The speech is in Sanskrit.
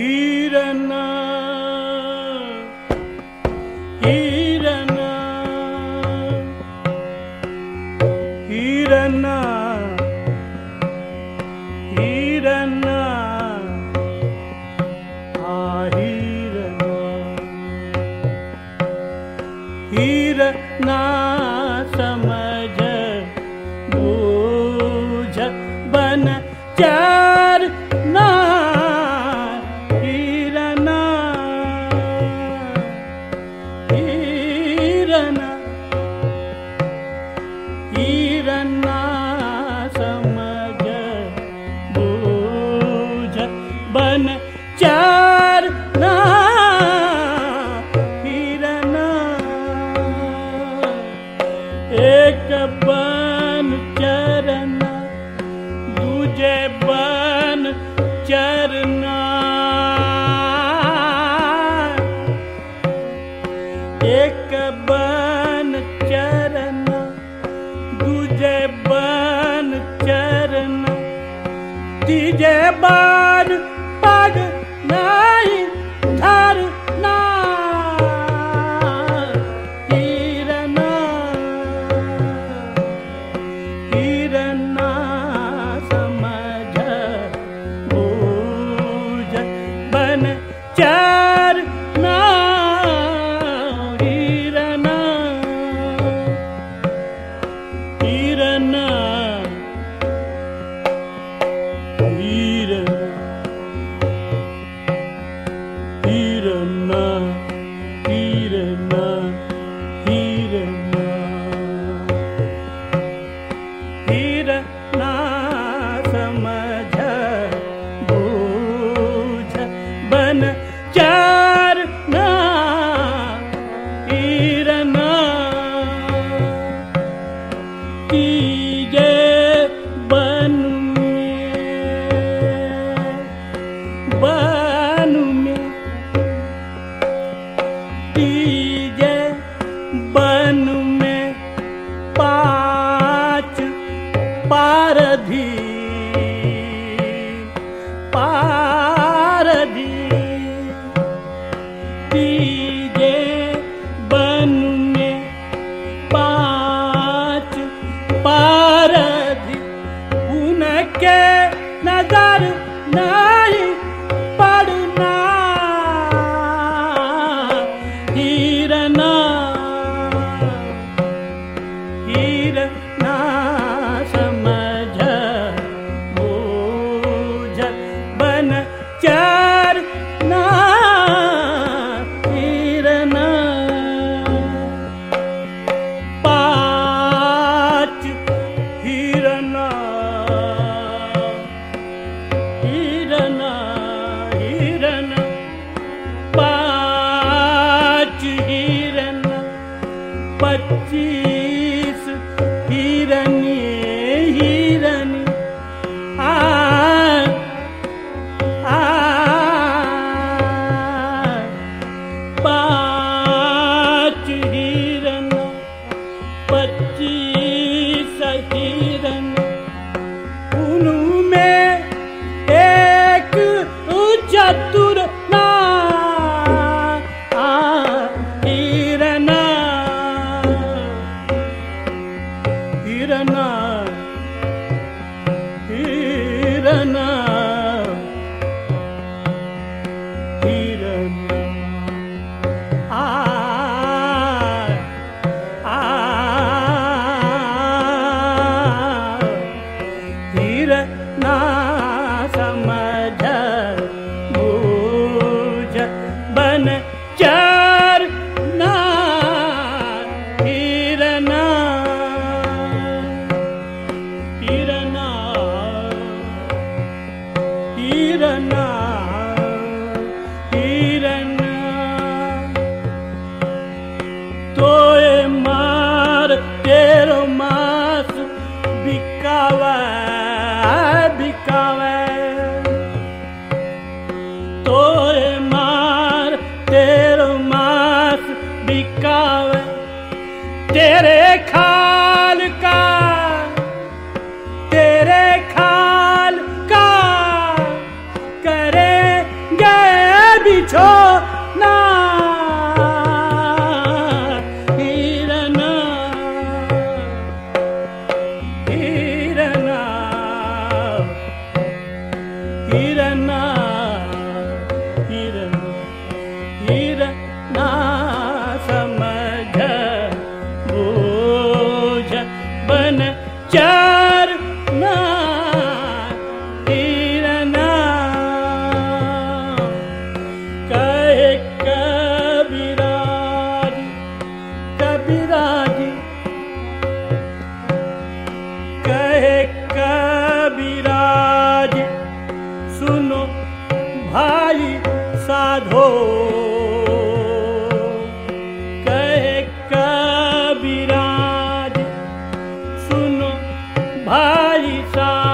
ஈரனா ஈரனா ஈரனா ஈரனா ஆஹி DJ Bob. enough. पारधि पारधि तीजे बन में पाँच उनके नजर नजर पच्चीस हिरण ये हिरण आ आ पच्चीस हिरण पच्चीस हिरण उनुमे एक चतुर ढेर मास बिकावे बिकावे तोरे मार तेरो मास बिकावे तेरे खा भाई सा